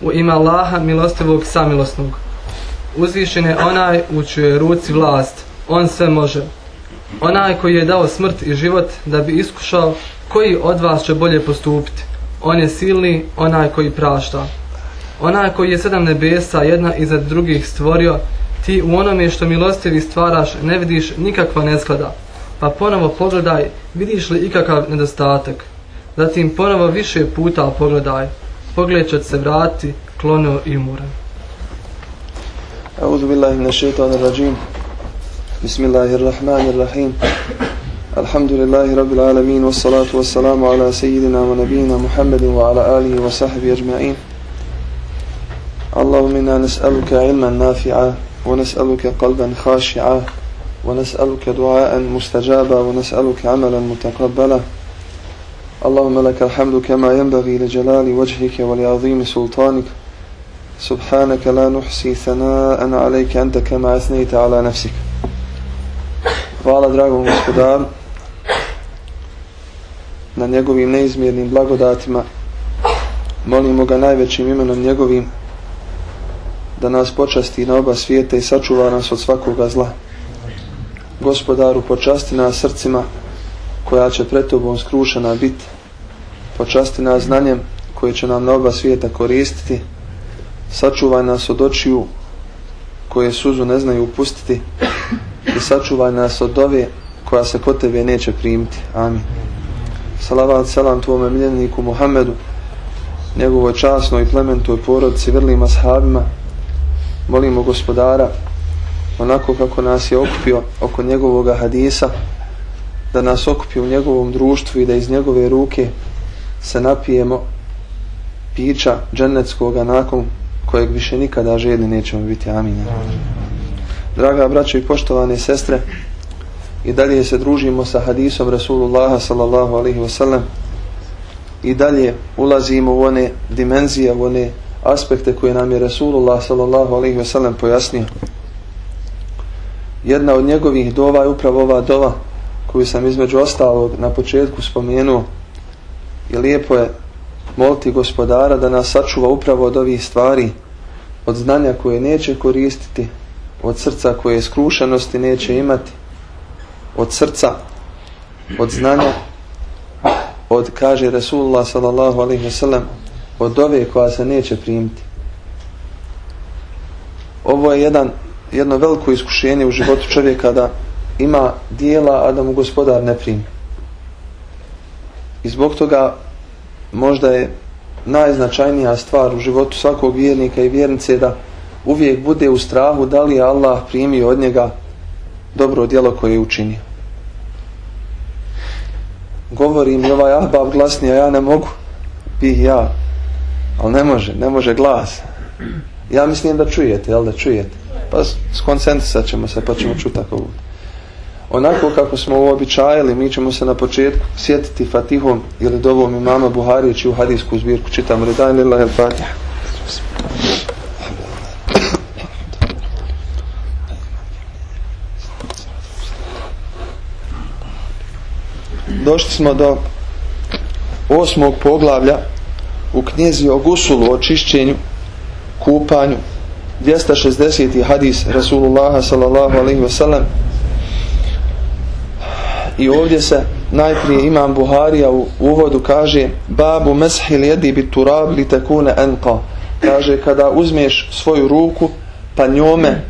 U ima Allaha milostivog samilosnog. Uzvišen je onaj u čuje ruci vlast. On sve može. Onaj koji je dao smrt i život da bi iskušao koji od vas će bolje postupiti. On je silni, onaj koji prašta. Onaj koji je sedam nebesa jedna iza drugih stvorio, ti u onome što milostivi stvaraš ne vidiš nikakva nesklada. Pa ponovo pogledaj, vidiš li ikakav nedostatak. Zatim ponovo više puta pogledaj Pogled će se vrati, klono i umoran. أعوذ بالله من الشيطان الرجيم بسم الله الرحمن الرحيم الحمد لله رب العالمين والصلاة والسلام على سيدنا ونبينا محمد وعلى آله وصحبه أجمعين اللهم إنا نسألك علما نافعا ونسألك قلبا خاشعا ونسألك دعاء مستجابا ونسألك عملا متقبلا اللهم لك الحمد كما ينبغي لجلال وجهك ولعظيم سلطانك سبحانك لا نحصي ثناء عليك أنت كما أثنيت على نفسك Hvala dragom gospodaru na njegovim neizmjernim blagodatima. Molimo ga najvećim imenom njegovim da nas počasti na oba svijeta i sačuva nas od svakoga zla. Gospodaru, počasti nas srcima koja će pred tobom skrušena biti. Počasti nas znanjem koje će nam na oba svijeta koristiti. Sačuvaj nas od očiju koje suzu ne znaju upustiti i sačuvaj nas od ove koja se kod tebe neće primiti. Amin. Salavat selam tvome miljeniku Muhammedu, njegovoj časnoj i plementoj porodici, vrlima sahabima. Molimo gospodara, onako kako nas je okupio oko njegovog hadisa, da nas okupi u njegovom društvu i da iz njegove ruke se napijemo pića dženeckoga nakon kojeg više nikada žedni nećemo biti. Amin. Draga braćo i poštovane sestre, i dalje se družimo sa hadisom Rasulullaha sallallahu alaihi wasallam i dalje ulazimo u one dimenzije, u one aspekte koje nam je Rasulullah sallallahu alaihi wasallam pojasnio. Jedna od njegovih dova je upravo ova dova koju sam između ostalog na početku spomenuo i lijepo je moliti gospodara da nas sačuva upravo od ovih stvari, od znanja koje neće koristiti, od srca koje skrušenosti neće imati, od srca, od znanja, od, kaže Rasulullah sallallahu alaihi wasallam od ove koja se neće primiti. Ovo je jedan, jedno veliko iskušenje u životu čovjeka da ima dijela, a da mu gospodar ne primi. I zbog toga možda je najznačajnija stvar u životu svakog vjernika i vjernice da uvijek bude u strahu da li je Allah primio od njega dobro djelo koje je učinio. Govori mi ovaj ahbab glasnije, ja ne mogu, bi ja, ali ne može, ne može glas. Ja mislim da čujete, jel da čujete? Pa skoncentrisat ćemo se pa ćemo čuti tako Onako kako smo uobičajali, mi ćemo se na početku sjetiti Fatihom ili dovom imama Buharijeći u hadijsku zbirku. Čitam redan lillahi al-Fatiha. Došli smo do osmog poglavlja u knjezi o gusulu, o čišćenju, kupanju, 260. hadis Rasulullaha sallallahu alaihi wasallam i ovdje se najprije imam Buharija u uvodu kaže babu meshil jedi bit turab li tekune enqa. Kaže kada uzmeš svoju ruku pa njome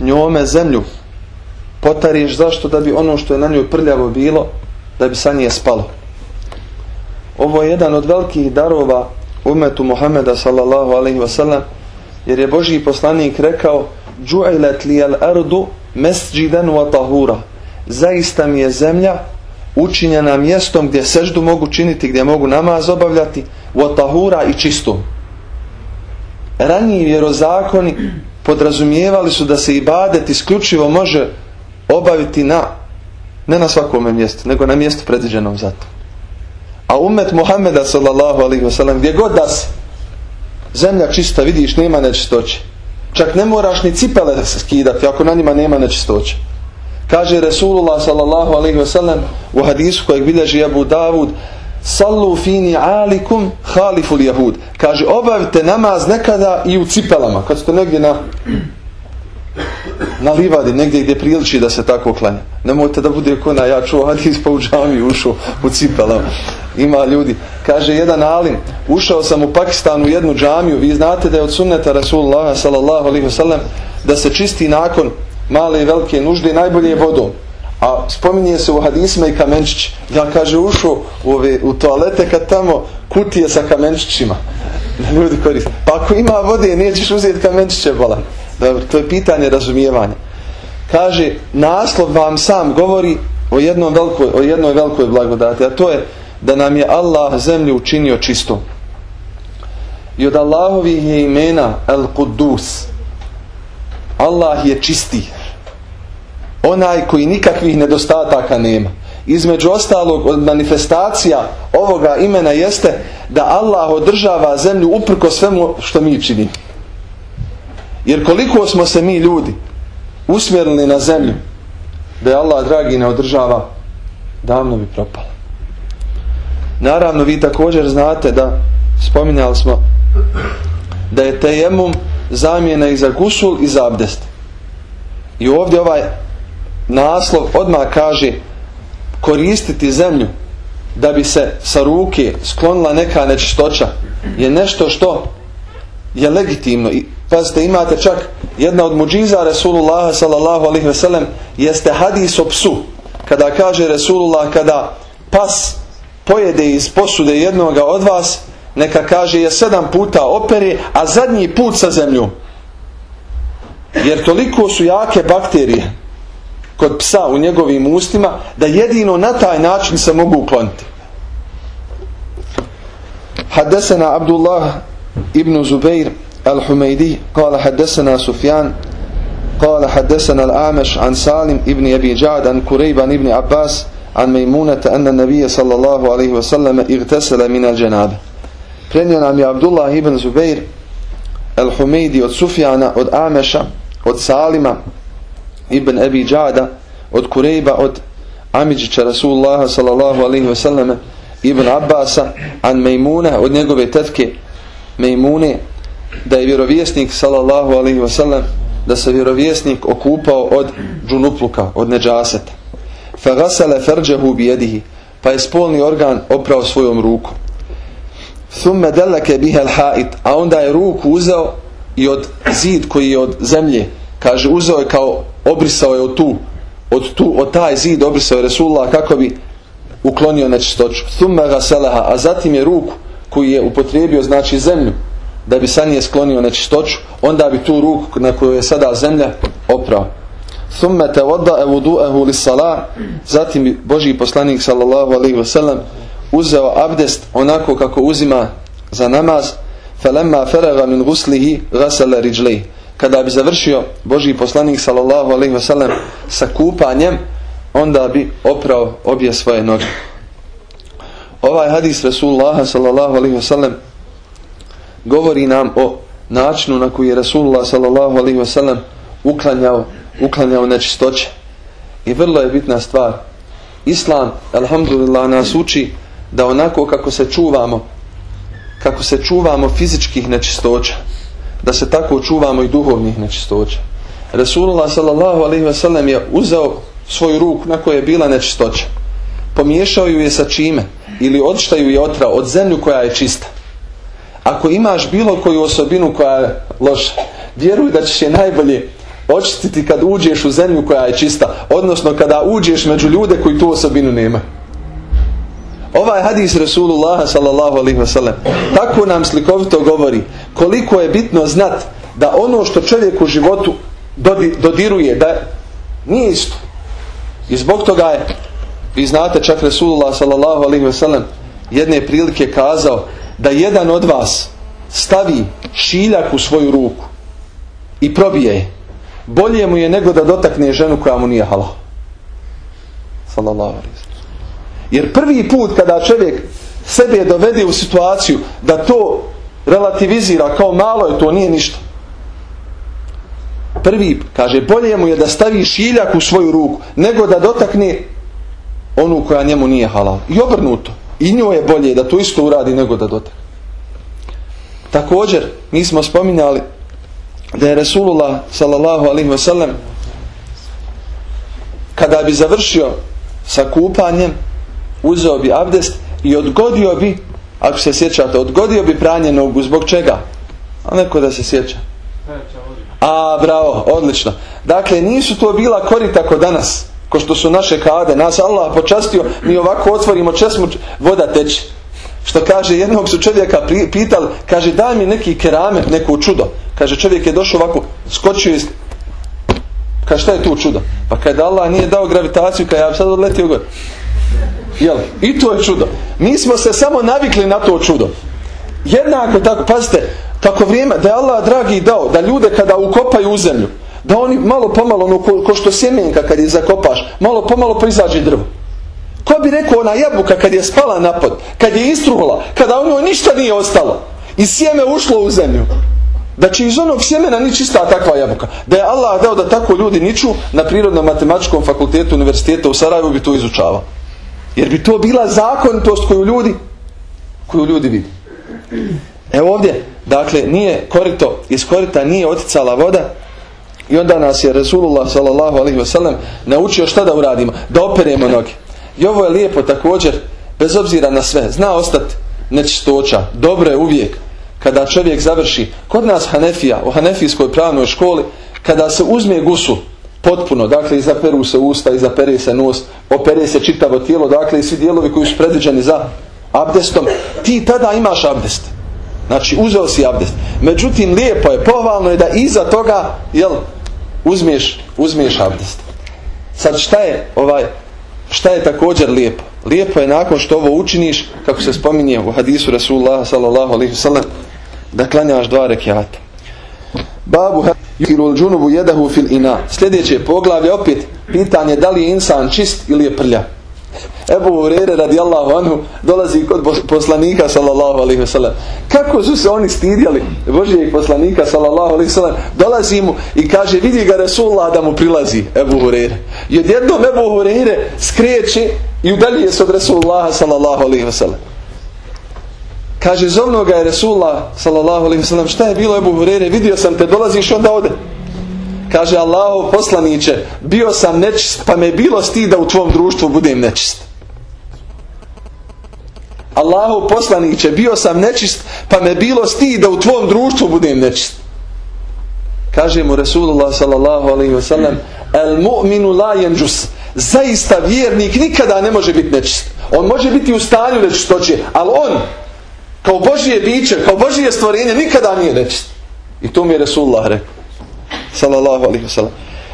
njome zemlju potariš zašto da bi ono što je na njoj prljavo bilo da bi sa nje spalo. Ovo je jedan od velikih darova umetu Muhameda sallallahu alaihi wasallam jer je Božji poslanik rekao džu'ilet li al ardu mesđidan wa tahura zaista mi je zemlja učinjena mjestom gdje seždu mogu činiti, gdje mogu namaz obavljati, votahura i čisto. Raniji vjerozakoni podrazumijevali su da se ibadet isključivo može obaviti na, ne na svakome mjestu, nego na mjestu predviđenom za to. A umet Muhammeda sallallahu alaihi wasallam, gdje god da se zemlja čista, vidiš, nema nečistoće. Čak ne moraš ni cipele skidati, ako na njima nema nečistoće. Kaže Resulullah sallallahu alaihi wasallam u hadisu kojeg bilježi Abu Davud sallu fini alikum haliful jahud. Kaže, obavite namaz nekada i u cipelama, kad ste negdje na na livadi, negdje gdje priliči da se tako klanja. Nemojte da bude kona, ja čuo hadis pa u džami ušao u cipelama. Ima ljudi. Kaže jedan alim, ušao sam u Pakistanu u jednu džamiju, vi znate da je od sunneta Rasulullah sallallahu alaihi wasallam da se čisti nakon male i velike nužde najbolje je vodom. A spominje se u hadisma i kamenčić. Ja kaže ušao u, ove, u toalete kad tamo kutije sa kamenčićima. Ljudi koriste. Pa ako ima vode nećeš uzeti kamenčiće bolan. Dobro, to je pitanje razumijevanja. Kaže, naslov vam sam govori o, jednom velikoj, o jednoj velikoj blagodati, a to je da nam je Allah zemlju učinio čistom. I od Allahovih je imena El Kudus. Allah je čisti. Onaj koji nikakvih nedostataka nema. Između ostalog od manifestacija ovoga imena jeste da Allah održava zemlju uprko svemu što mi činimo. Jer koliko smo se mi ljudi usmjerili na zemlju da je Allah dragi ne održava davno bi propala. Naravno vi također znate da spominjali smo da je tejemum zamjena i za gusul i za abdest. I ovdje ovaj naslov odmah kaže koristiti zemlju da bi se sa ruke sklonila neka nečistoća je nešto što je legitimno i pazite imate čak jedna od muđiza Resulullah sallallahu alaihi veselem jeste hadis o psu kada kaže Resulullah kada pas pojede iz posude jednoga od vas neka kaže je sedam puta opere, a zadnji put sa zemljom. Jer toliko su jake bakterije kod psa u njegovim ustima, da jedino na taj način se mogu ukloniti. Hadesena Abdullah ibn Zubeir al-Humaydi kala hadesena Sufjan, kala hadesena al-Ameš an Salim ibn Ebi Đad, an Kurejban ibn Abbas, an Mejmunata, an Nabije sallallahu alaihi wasallam, igtesela min al-đenabe. Prenio nam je Abdullah ibn Zubeir al-Humeidi od Sufjana, od Ameša, od Salima ibn Ebi Đada, od Kurejba, od Amidžića Rasulullaha sallallahu alaihi wasallam ibn Abbasa, an Mejmune, od njegove tetke Mejmune, da je vjerovjesnik sallallahu alaihi wasallam da se vjerovjesnik okupao od džunupluka, od neđaseta. Fa ferđehu bijedihi, pa je spolni organ oprao svojom rukom. Thumme deleke bihel hait, a onda je ruku uzeo i od zid koji je od zemlje, kaže uzeo je kao obrisao je od tu, od tu, od taj zid obrisao je Resulullah kako bi uklonio nečistoću. Thumme gasaleha, a zatim je ruku koji je upotrijebio znači zemlju da bi sa nje sklonio nečistoću, onda bi tu ruku na koju je sada zemlja oprao. Thumme te voda evudu'ehu li salah, zatim bi Boži poslanik sallallahu alaihi wasallam uzeo abdest onako kako uzima za namaz, felemma faraga min guslihi ghasala riđlih. Kada bi završio Boži poslanik sallallahu alaihi wasallam sa kupanjem, onda bi oprao obje svoje noge. Ovaj hadis Rasulullah sallallahu alaihi wasallam govori nam o načinu na koji je Rasulullah sallallahu alaihi wasallam uklanjao, uklanjao nečistoće. I vrlo je bitna stvar. Islam, alhamdulillah, nas uči da onako kako se čuvamo, kako se čuvamo fizičkih nečistoća, da se tako čuvamo i duhovnih nečistoća. Rasulullah sallallahu alaihi wasallam je uzeo svoju ruku na kojoj je bila nečistoća. Pomiješao ju je sa čime? Ili odštaju je otrao od zemlju koja je čista ako imaš bilo koju osobinu koja je loša, vjeruj da ćeš je najbolje očistiti kad uđeš u zemlju koja je čista, odnosno kada uđeš među ljude koji tu osobinu nema. Ovaj hadis Rasulullah sallallahu alaihi wasallam tako nam slikovito govori koliko je bitno znat da ono što čovjek u životu dodiruje, da nije isto. I zbog toga je, vi znate čak Rasulullah sallallahu alaihi wasallam jedne prilike kazao da jedan od vas stavi šiljak u svoju ruku i probije je, bolje mu je nego da dotakne ženu koja mu nije halal. Sallallahu alaihi Jer prvi put kada čovjek sebe dovede u situaciju da to relativizira kao malo je to, nije ništa. Prvi, kaže, bolje mu je da stavi šiljak u svoju ruku nego da dotakne onu koja njemu nije halal. I obrnuto. i njoj je bolje da to isto uradi nego da dotakne. Također, mi smo spominjali da je Resulullah sallallahu alaihi wa sallam kada bi završio sa kupanjem uzeo bi abdest i odgodio bi ako se sjećate, odgodio bi pranje nogu zbog čega? A neko da se sjeća. A, bravo, odlično. Dakle, nisu to bila korita ko danas, ko što su naše kade. Nas Allah počastio, mi ovako otvorimo česmu, voda teče. Što kaže, jednog su čovjeka pitali, kaže, daj mi neki keramet, neko čudo. Kaže, čovjek je došao ovako, skočio iz... Kaže, šta je tu čudo? Pa kada Allah nije dao gravitaciju, kada ja sad odletio gore. Jel? I to je čudo. Mi smo se samo navikli na to čudo. Jednako tako, pazite, kako vrijeme, da je Allah dragi dao, da ljude kada ukopaju u zemlju, da oni malo pomalo, ono, ko, ko što sjemenka kad je zakopaš, malo pomalo proizađe drvo. Ko bi rekao ona jabuka kad je spala na pod, kad je istruhla, kada u njoj ništa nije ostalo i sjeme ušlo u zemlju, da će iz onog sjemena ni čista takva jabuka. Da je Allah dao da tako ljudi niču na prirodno-matematičkom fakultetu univerziteta u Sarajevu bi to izučavao. Jer bi to bila zakonitost koju ljudi koju ljudi vidi. Evo ovdje, dakle, nije korito, iz korita nije oticala voda i onda nas je Resulullah sallallahu wasallam naučio šta da uradimo, da operemo noge. I ovo je lijepo također, bez obzira na sve, zna ostati nečistoća, dobro je uvijek kada čovjek završi, kod nas Hanefija, u Hanefijskoj pravnoj školi, kada se uzme gusu, potpuno, dakle izaperu se usta, izapere se nos, opere se čitavo tijelo, dakle i svi dijelovi koji su predviđeni za abdestom, ti tada imaš abdest. Znači uzeo si abdest. Međutim, lijepo je, pohvalno je da iza toga, jel, uzmiješ, uzmiješ abdest. Sad šta je ovaj, šta je također lijepo? Lijepo je nakon što ovo učiniš, kako se spominje u hadisu Rasulullah sallallahu alaihi sallam, da klanjaš dva rekiata. Babu yukilul džunubu jedahu fil ina. Sljedeće poglavlje opet pitanje da li je insan čist ili je prlja. Ebu Hurere radijallahu anhu dolazi kod poslanika sallallahu alaihi wa sallam. Kako su se oni stidjeli Božijeg poslanika sallallahu alaihi wa sallam. Dolazi mu i kaže vidi ga Resulullah da mu prilazi Ebu Hurere. I odjednom Ebu Hurere skreće i udalje se od Resulullah sallallahu alaihi wa sallam. Kaže, zovno ga je Resulullah, sallallahu alaihi wasallam, šta je bilo Ebu Hurere, vidio sam te, dolaziš onda ode. Kaže, Allahov poslaniće, bio sam nečist, pa me bilo sti da u tvom društvu budem nečist. Allahov poslaniće, bio sam nečist, pa me bilo sti da u tvom društvu budem nečist. Kaže mu Resulullah, sallallahu alaihi wasallam, el mu'minu la jenđus, zaista vjernik nikada ne može biti nečist. On može biti u stanju nečistoće, ali on, kao Božije biće, kao Božije stvorenje, nikada nije nečist. I to mi je Resulullah rekao. Salallahu alihi wasalam.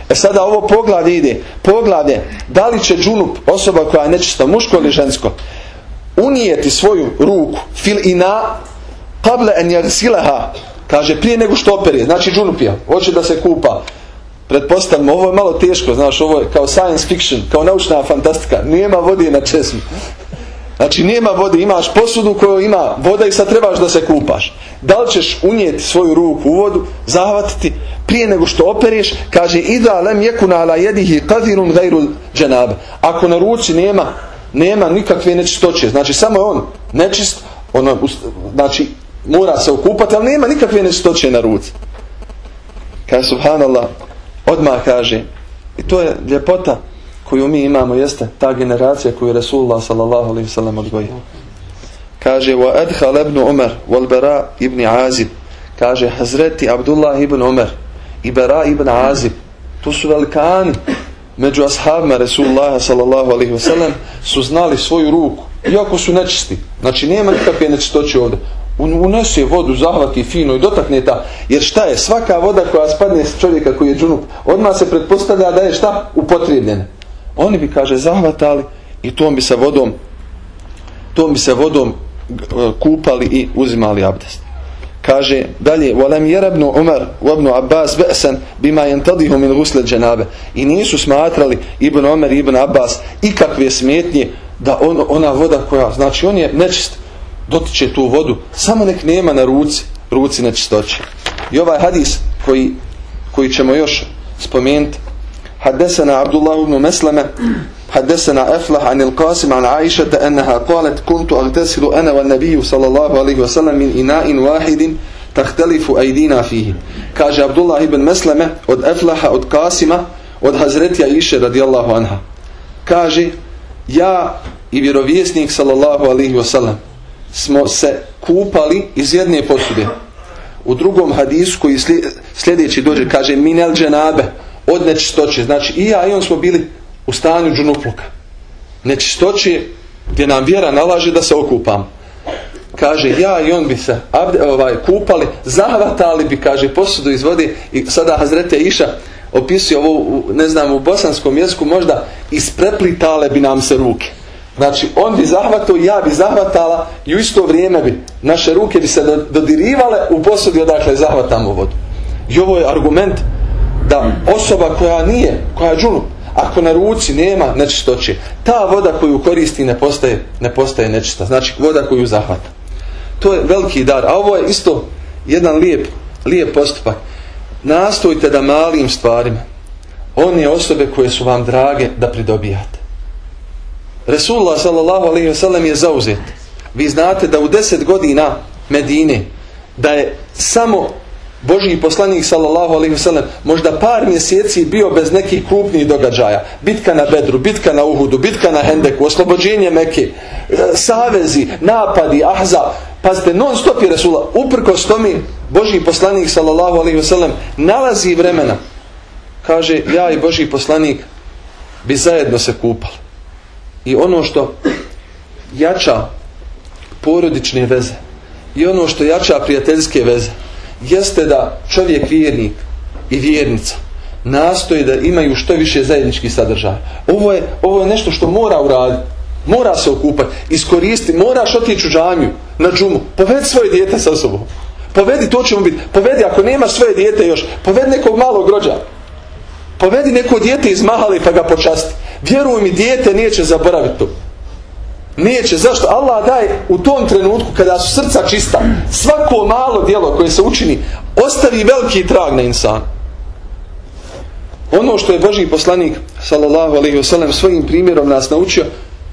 E sada ovo poglavlje ide. Poglavlje, da li će džunup, osoba koja je nečista, muško ili žensko, unijeti svoju ruku fil ina kable en jarsileha kaže prije nego što operije, znači džunupija, hoće da se kupa pretpostavimo, ovo je malo teško znaš, ovo je kao science fiction kao naučna fantastika, nijema vodi na česmu Znači nema vode, imaš posudu koju ima voda i sad trebaš da se kupaš. Da li ćeš unijeti svoju ruku u vodu, zahvatiti prije nego što opereš, kaže ida lem jekuna ala jedihi kadirun gajru dženabe. Ako na ruci nema, nema nikakve nečistoće, znači samo je on nečist, ono, znači mora se okupati, ali nema nikakve nečistoće na ruci. Kaže subhanallah, odmah kaže, i to je ljepota, koju mi imamo jeste ta generacija koju je Rasulullah sallallahu alaihi sallam odgojio. Kaže wa adhal ibn Umar wal Bara ibn Azib kaže Hazreti Abdullah ibn Umar i Bara ibn Azib to su velikani među ashabima Rasulullah sallallahu alaihi sallam su znali svoju ruku iako su nečisti znači nema nikakve nečistoće ovdje unese vodu, zahvati fino i dotakne ta. Jer šta je? Svaka voda koja spadne s čovjeka koji je džunup, odmah se pretpostavlja da je šta? Upotrijebljena oni bi kaže zahvatali i tom bi se vodom tom bi se vodom e, kupali i uzimali abdest. Kaže dalje walam yarabnu umar wa ibn abbas ba'san bima yantadihu min ghusl al-janaba i nisu smatrali ibn umar i ibn abbas ikakve smetnje da on, ona voda koja znači on je nečist dotiče tu vodu samo nek nema na ruci ruci nečistoće. I ovaj hadis koji koji ćemo još spomenuti حدثنا عبد الله بن مسلمة حدثنا أفلح عن القاسم عن عائشة أنها قالت كنت أغتسل أنا والنبي صلى الله عليه وسلم من إناء واحد تختلف أيدينا فيه كاج عبد الله بن مسلمة od Eflaha, od Kasima, od Hazretija Iše radijallahu anha. Kaže, ja i vjerovjesnik sallallahu alaihi wasallam smo se kupali iz jedne posude. U drugom hadisu koji sljedeći dođe, kaže, minel dženabe, od nečistoće. Znači, i ja i on smo bili u stanju džunupluka. Nečistoće gdje nam vjera nalaže da se okupam. Kaže, ja i on bi se abde, ovaj, kupali, zahvatali bi, kaže, posudu iz vode i sada Hazrete Iša opisuje ovo, ne znam, u bosanskom jeziku možda ispreplitale bi nam se ruke. Znači, on bi zahvatao i ja bi zahvatala i u isto vrijeme bi naše ruke bi se dodirivale u posudi odakle zahvatamo vodu. I ovo je argument da osoba koja nije, koja je džunup, ako na ruci nema nečistoće, ta voda koju koristi ne postaje, ne postaje nečista. Znači voda koju zahvata. To je veliki dar. A ovo je isto jedan lijep, lijep postupak. Nastojte da malim stvarima one osobe koje su vam drage da pridobijate. Resulullah sallallahu alaihi ve sellem je zauzet. Vi znate da u deset godina Medine da je samo Božji poslanik sallallahu alejhi ve sellem možda par mjeseci bio bez nekih krupnih događaja. Bitka na Bedru, bitka na Uhudu, bitka na Hendeku, oslobođenje Mekke, savezi, napadi, ahza. Pazite, non stop je Resula. Uprkos tome, Božji poslanik sallallahu alejhi ve sellem nalazi vremena. Kaže, ja i Božji poslanik bi zajedno se kupali. I ono što jača porodične veze i ono što jača prijateljske veze jeste da čovjek vjernik i vjernica nastoji da imaju što više zajednički sadržaj. Ovo je, ovo je nešto što mora uraditi. Mora se okupati, iskoristi, moraš otići u džamiju, na džumu, povedi svoje dijete sa sobom. Povedi, to ćemo biti. Povedi, ako nema svoje dijete još, povedi nekog malog rođa. Povedi neko dijete iz mahali pa ga počasti. Vjeruj mi, dijete neće zaboraviti to. Neće. Zašto? Allah daje u tom trenutku kada su srca čista, svako malo dijelo koje se učini, ostavi veliki trag na insan. Ono što je Boži poslanik, sallallahu alaihi wasallam, svojim primjerom nas naučio,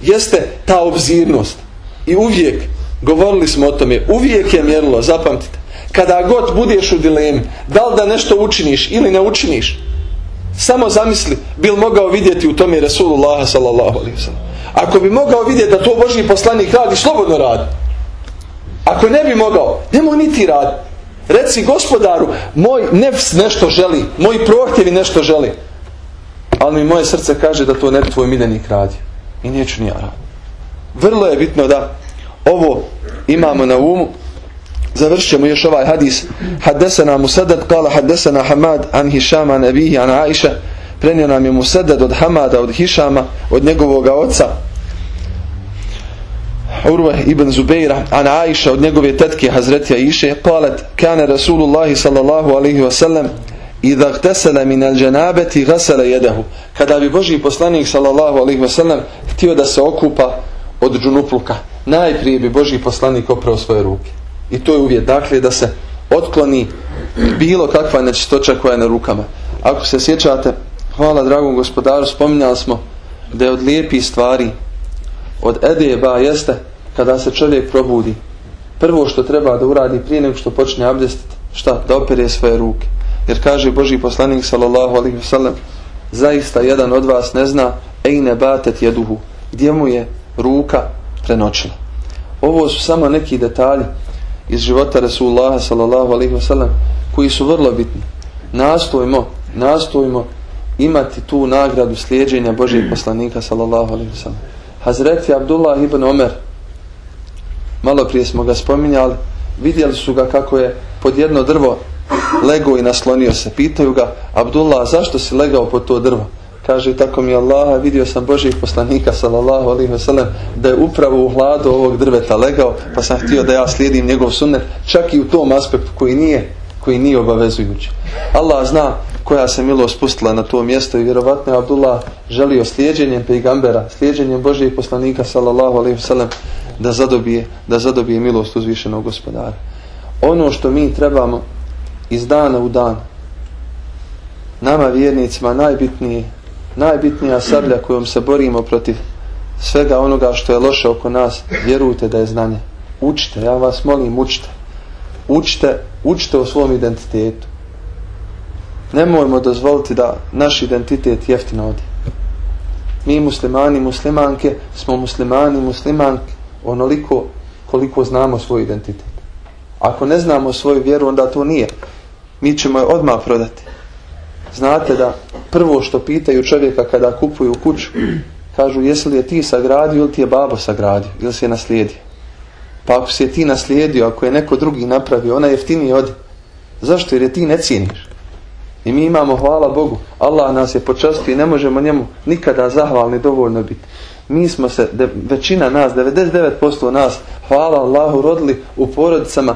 jeste ta obzirnost. I uvijek, govorili smo o tome, uvijek je mjerilo, zapamtite, kada god budeš u dilemi, da li da nešto učiniš ili ne učiniš, samo zamisli, bil mogao vidjeti u tome Resulullah sallallahu alaihi wasallam. Ako bi mogao vidjeti da to Božji poslanik radi, slobodno radi. Ako ne bi mogao, nemoj niti radi. Reci gospodaru, moj nefs nešto želi, moj prohtjevi nešto želi. Ali mi moje srce kaže da to ne bi tvoj miljenik radi. I neću ni ja radi. Vrlo je bitno da ovo imamo na umu. Završićemo još ovaj hadis. Haddesana Musaddad, kala haddesana Hamad, an Hišama an Abihi, an Aisha, prenio nam je Musaddad od Hamada, od Hišama, od njegovog oca, Urve ibn Zubeira, an Aisha, od njegove tetke Hazretja Iše, kalet, kane Rasulullahi sallallahu alaihi wa sallam, idha gtesele min al dženabeti gasele jedehu. Kada bi Boži poslanik sallallahu alaihi wa sallam htio da se okupa od džunupluka, najprije bi Boži poslanik oprao svoje ruke. I to je uvijek, dakle, da se otkloni bilo kakva nečistoća koja je na rukama. Ako se sjećate, hvala dragom gospodaru, spominjali smo da je od lijepih stvari, od edeba jeste kada se čovjek probudi. Prvo što treba da uradi prije nego što počne abdestiti, šta? Da opere svoje ruke. Jer kaže Boži poslanik sallallahu alaihi wa sallam, zaista jedan od vas ne zna ejne batet jeduhu, gdje mu je ruka prenoćila. Ovo su samo neki detalji iz života Rasulullaha sallallahu alaihi wa sallam koji su vrlo bitni. Nastojimo, nastojimo imati tu nagradu slijedženja Božijeg poslanika sallallahu alaihi wasallam. Hazreti Abdullah ibn Omer malo prije smo ga spominjali vidjeli su ga kako je pod jedno drvo lego i naslonio se pitaju ga Abdullah zašto si legao pod to drvo kaže tako mi Allaha vidio sam Božijeg poslanika sallallahu alaihi wasallam da je upravo u hladu ovog drveta legao pa sam htio da ja slijedim njegov sunnet čak i u tom aspektu koji nije koji nije obavezujući Allah zna koja se milost spustila na to mjesto i vjerovatno je Abdullah želio slijedjenjem pejgambera, slijedjenjem Božijeg poslanika sallallahu alaihi wasallam da zadobije, da zadobije milost uzvišenog gospodara. Ono što mi trebamo iz dana u dan nama vjernicima najbitnije najbitnija sablja kojom se borimo protiv svega onoga što je loše oko nas, vjerujte da je znanje. Učite, ja vas molim, učite. Učite, učite o svom identitetu. Nemojmo dozvoliti da naš identitet jeftino odi. Mi muslimani, muslimanke, smo muslimani, muslimanke, onoliko koliko znamo svoj identitet. Ako ne znamo svoju vjeru, onda to nije. Mi ćemo je odmah prodati. Znate da prvo što pitaju čovjeka kada kupuju kuću, kažu jesi li je ti sagradio ili ti je babo sagradio ili si je naslijedio. Pa ako si je ti naslijedio, ako je neko drugi napravio, ona jeftinije odi. Zašto? Jer je ti ne cijeniš. I mi imamo, hvala Bogu, Allah nas je počastio i ne možemo njemu nikada zahvalni dovoljno biti. Mi smo se, de, većina nas, 99% nas, hvala Allahu, rodili u porodicama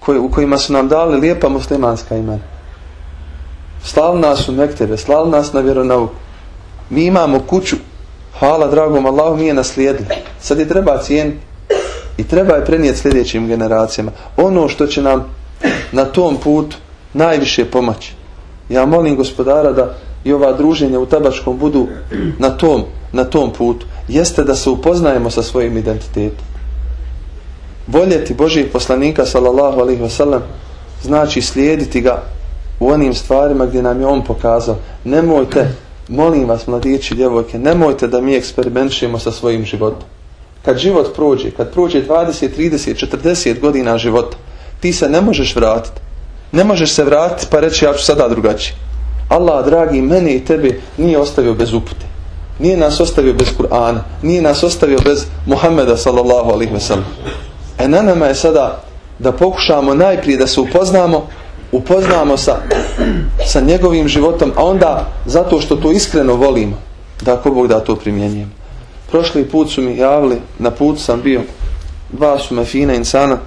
koji, u kojima su nam dali lijepa muslimanska imena. Slali nas u mektebe, slali nas na vjeronauku. Mi imamo kuću, hvala dragom Allahu, mi je naslijedili. Sad je treba cijeniti i treba je prenijeti sljedećim generacijama. Ono što će nam na tom putu najviše pomoći. Ja molim gospodara da i ova druženja u tabačkom budu na tom, na tom putu. Jeste da se upoznajemo sa svojim identitetom. Voljeti Božijeg poslanika sallallahu alaihi wasallam znači slijediti ga u onim stvarima gdje nam je on pokazao. Nemojte, molim vas mladići, djevojke, nemojte da mi eksperimentišemo sa svojim životom. Kad život prođe, kad prođe 20, 30, 40 godina života, ti se ne možeš vratiti. Ne možeš se vratiti pa reći ja ću sada drugačije. Allah, dragi, mene i tebe nije ostavio bez upute. Nije nas ostavio bez Kur'ana. Nije nas ostavio bez Muhammeda sallallahu alaihi ve sellem. E na nama je sada da pokušamo najprije da se upoznamo, upoznamo sa, sa njegovim životom, a onda zato što to iskreno volimo, da ako Bog da to primjenjujem. Prošli put su mi javili, na put sam bio, dva su me fina insana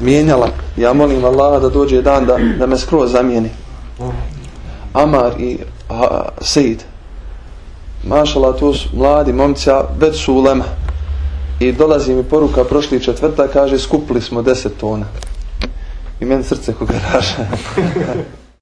mijenjala. Ja molim Allaha da dođe dan da, da me skroz zamijeni. Amar i a, Sejid. Mašala, tu su mladi momci, a već su ulema. I dolazi mi poruka prošli četvrta, kaže skupili smo 10 tona. I meni srce koga raša.